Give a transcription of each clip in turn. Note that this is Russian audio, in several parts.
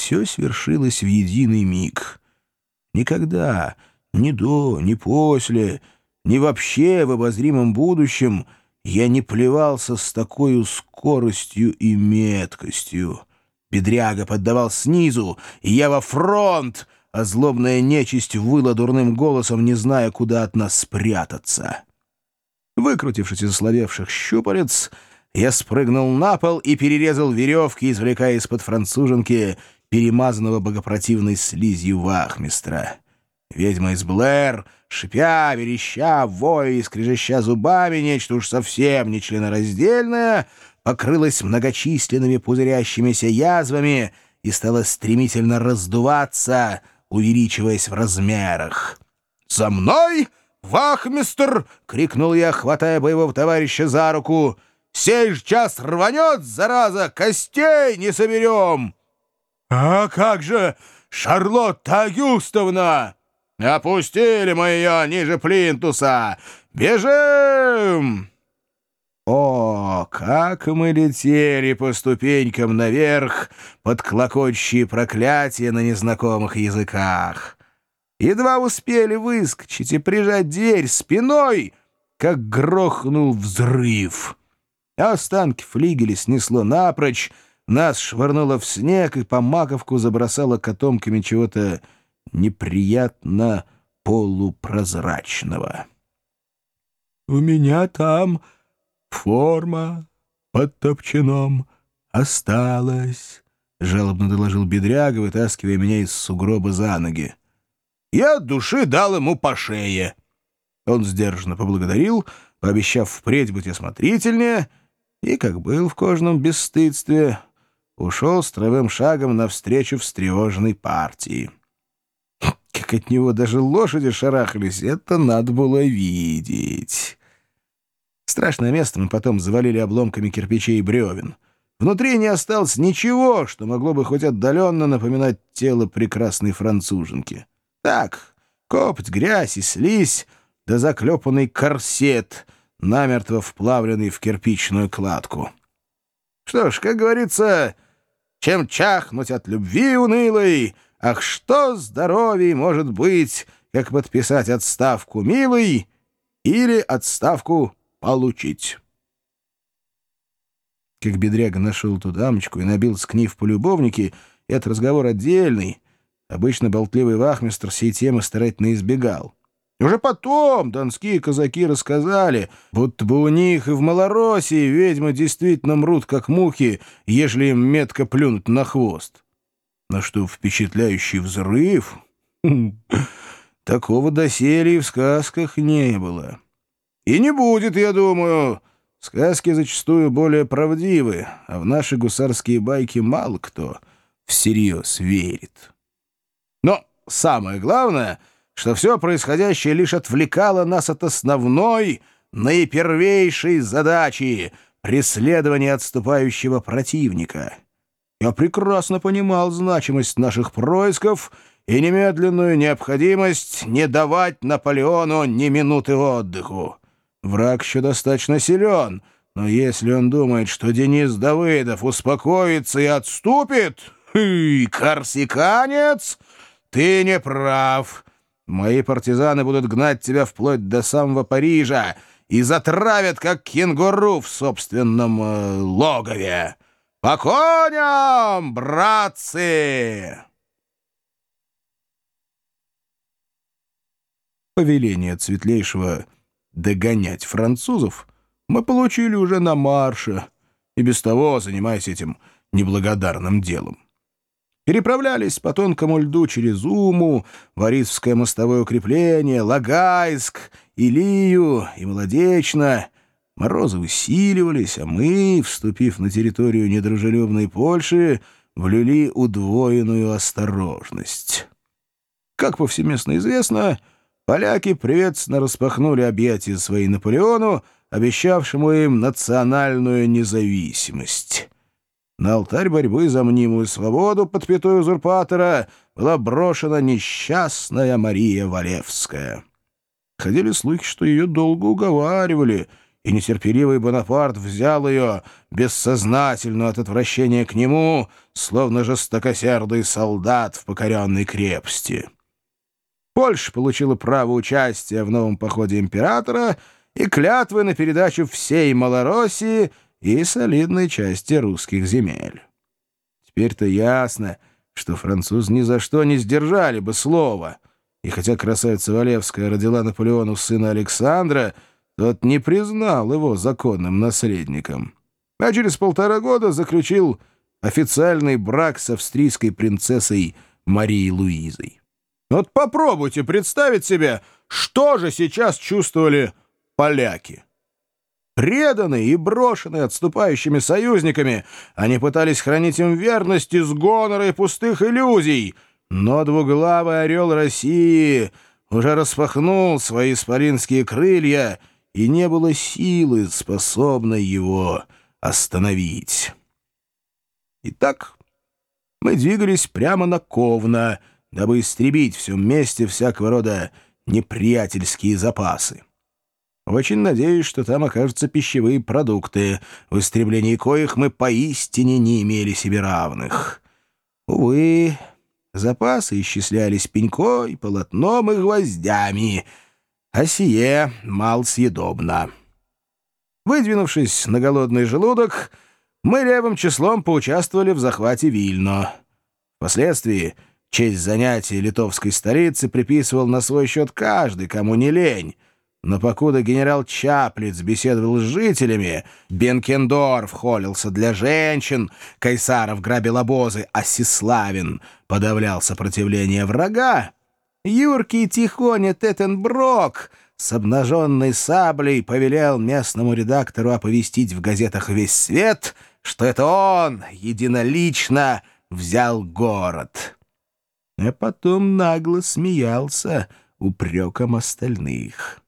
Все свершилось в единый миг. Никогда, ни до, ни после, ни вообще в обозримом будущем я не плевался с такой скоростью и меткостью. Бедряга поддавал снизу, и я во фронт, а злобная нечисть выла дурным голосом, не зная, куда от нас спрятаться. Выкрутившись из ословевших щупалец, я спрыгнул на пол и перерезал веревки, извлекая из-под француженки перемазанного богопротивной слизью вахмистра. Ведьма из Блэр, шипя, вереща, воя и скрежеща зубами, нечто уж совсем нечленораздельное, покрылась многочисленными пузырящимися язвами и стала стремительно раздуваться, увеличиваясь в размерах. «За мной!» «Вахмистр!» — крикнул я, хватая боевого товарища за руку. «Сей ж час рванет, зараза, костей не соберем!» «А как же Шарлотта Агюстовна?» «Опустили мы ее ниже плинтуса! Бежим!» О, как мы летели по ступенькам наверх под клокочущие проклятия на незнакомых языках! Едва успели выскочить и прижать дверь спиной, как грохнул взрыв. Останки флигеля снесло напрочь, нас швырнуло в снег и по маковку забросало котомками чего-то неприятно полупрозрачного. «У меня там форма под топчаном осталась», — жалобно доложил бедряга, вытаскивая меня из сугроба за ноги. Я от души дал ему по шее. Он сдержанно поблагодарил, пообещав впредь быть осмотрительнее, и, как был в кожном бесстыдстве, ушел строевым шагом навстречу встревоженной партии. Как от него даже лошади шарахались, это надо было видеть. Страшное место мы потом завалили обломками кирпичей и бревен. Внутри не осталось ничего, что могло бы хоть отдаленно напоминать тело прекрасной француженки. Так, копоть, грязь и слизь, да заклепанный корсет, намертво вплавленный в кирпичную кладку. Что ж, как говорится, чем чахнуть от любви унылой, ах, что здоровей может быть, как подписать отставку милой или отставку получить. Как бедряга нашел ту дамочку и набился к ней в полюбовнике, это разговор отдельный — Обычно болтливый вахмистр сей темы старательно избегал. Уже потом донские казаки рассказали, будто бы у них и в Малороссии ведьмы действительно мрут, как мухи, ежели им метко плюнут на хвост. На что впечатляющий взрыв... Такого доселе в сказках не было. И не будет, я думаю. Сказки зачастую более правдивы, а в наши гусарские байки мало кто всерьез верит. Но самое главное, что все происходящее лишь отвлекало нас от основной, наипервейшей задачи — преследования отступающего противника. Я прекрасно понимал значимость наших происков и немедленную необходимость не давать Наполеону ни минуты отдыху. Враг еще достаточно силен, но если он думает, что Денис Давыдов успокоится и отступит, хы, корсиканец — «Ты не прав. Мои партизаны будут гнать тебя вплоть до самого Парижа и затравят, как кенгуру в собственном э, логове. По коням, братцы!» Повеление Цветлейшего догонять французов мы получили уже на марше, и без того занимаясь этим неблагодарным делом. Переправлялись по тонкому льду через Уму, Борисовское мостовое укрепление, Лагайск, Илию и Молодечно. Морозы усиливались, а мы, вступив на территорию недружелюбной Польши, влюли удвоенную осторожность. Как повсеместно известно, поляки приветственно распахнули объятия свои Наполеону, обещавшему им национальную независимость. На алтарь борьбы за мнимую свободу под пятой узурпатора была брошена несчастная Мария Валевская. Ходили слухи, что ее долго уговаривали, и нетерпеливый Бонапарт взял ее, бессознательно от отвращения к нему, словно жестокосердый солдат в покоренной крепости. Польша получила право участия в новом походе императора и клятвы на передачу всей Малороссии и солидной части русских земель. Теперь-то ясно, что французы ни за что не сдержали бы слова, и хотя красавица Валевская родила Наполеону сына Александра, тот не признал его законным наследником, а через полтора года заключил официальный брак с австрийской принцессой Марией Луизой. Вот попробуйте представить себе, что же сейчас чувствовали поляки. Преданные и брошенные отступающими союзниками, они пытались хранить им верность из гонора и пустых иллюзий, но двуглавый орел России уже распахнул свои исполинские крылья, и не было силы, способной его остановить. Итак, мы двигались прямо на Ковна — дабы истребить в всем месте всякого рода неприятельские запасы. Очень надеюсь, что там окажутся пищевые продукты, в истреблении коих мы поистине не имели себе равных. Увы, запасы исчислялись пенькой, полотном и гвоздями, а сие мал съедобно. Выдвинувшись на голодный желудок, мы левым числом поучаствовали в захвате Вильно. Впоследствии — Честь занятий литовской столицы приписывал на свой счет каждый, кому не лень. Но покуда генерал Чаплиц беседовал с жителями, Бенкендорф холился для женщин, Кайсаров грабил обозы, а Сиславин подавлял сопротивление врага, Юркий Тихоня Теттенброк с обнаженной саблей повелел местному редактору оповестить в газетах весь свет, что это он единолично взял город» а потом нагло смеялся упреком остальных.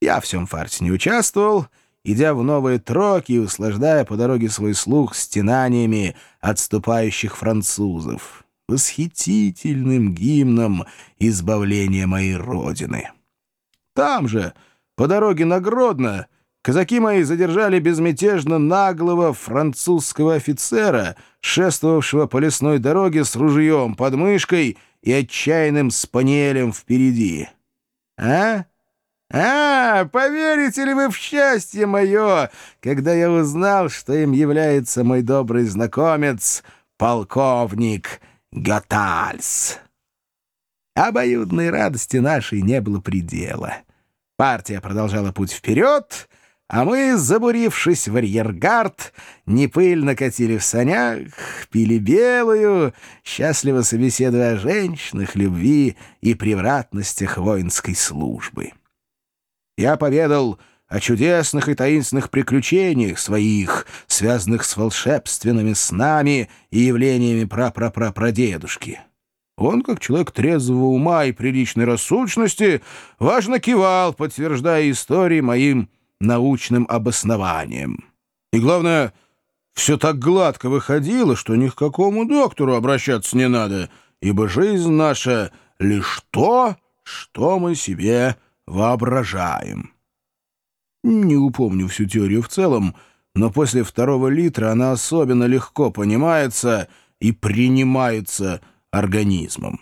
Я в всем фарсе не участвовал, идя в новые троки и услаждая по дороге свой слух стенаниями отступающих французов, восхитительным гимном избавления моей родины. Там же, по дороге на Гродно, Казаки мои задержали безмятежно наглого французского офицера, шествовавшего по лесной дороге с ружьем под мышкой и отчаянным спаниелем впереди. «А? А, поверите ли вы в счастье мое, когда я узнал, что им является мой добрый знакомец, полковник Гатальс?» Обоюдной радости нашей не было предела. Партия продолжала путь вперед — а мы, забурившись в арьергард, непыльно катили в санях, пили белую, счастливо собеседуя о женщинах, любви и превратностях воинской службы. Я поведал о чудесных и таинственных приключениях своих, связанных с волшебственными снами и явлениями прапрапрапрадедушки. Он, как человек трезвого ума и приличной рассудочности, важно кивал, подтверждая истории моим научным обоснованием. И главное, все так гладко выходило, что ни к какому доктору обращаться не надо, ибо жизнь наша — лишь то, что мы себе воображаем. Не упомню всю теорию в целом, но после второго литра она особенно легко понимается и принимается организмом.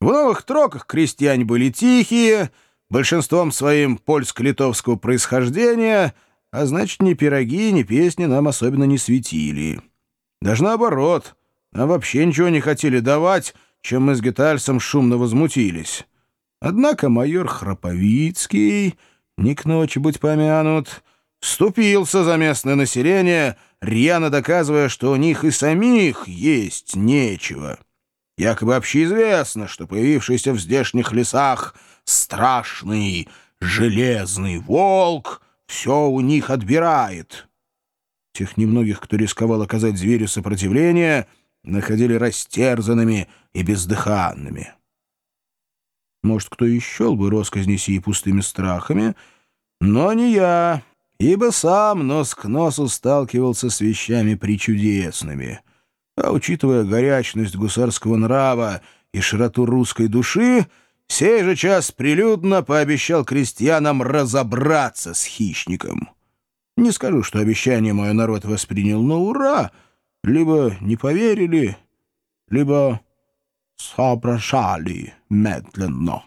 В новых троках крестьяне были тихие — большинством своим польско-литовского происхождения, а значит, ни пироги, ни песни нам особенно не светили. Даже наоборот, нам вообще ничего не хотели давать, чем мы с Гетальсом шумно возмутились. Однако майор Храповицкий, не к ночи будь помянут, вступился за местное население, рьяно доказывая, что у них и самих есть нечего. Якобы общеизвестно, что появившийся в здешних лесах страшный железный волк все у них отбирает. Тех немногих, кто рисковал оказать зверю сопротивление, находили растерзанными и бездыханными. Может, кто и счел бы росказни сии пустыми страхами, но не я, ибо сам нос к носу сталкивался с вещами причудесными. А учитывая горячность гусарского нрава и широту русской души, сей же час прилюдно пообещал крестьянам разобраться с хищником. Не скажу, что обещание мой народ воспринял на ура, либо не поверили, либо соображали медленно.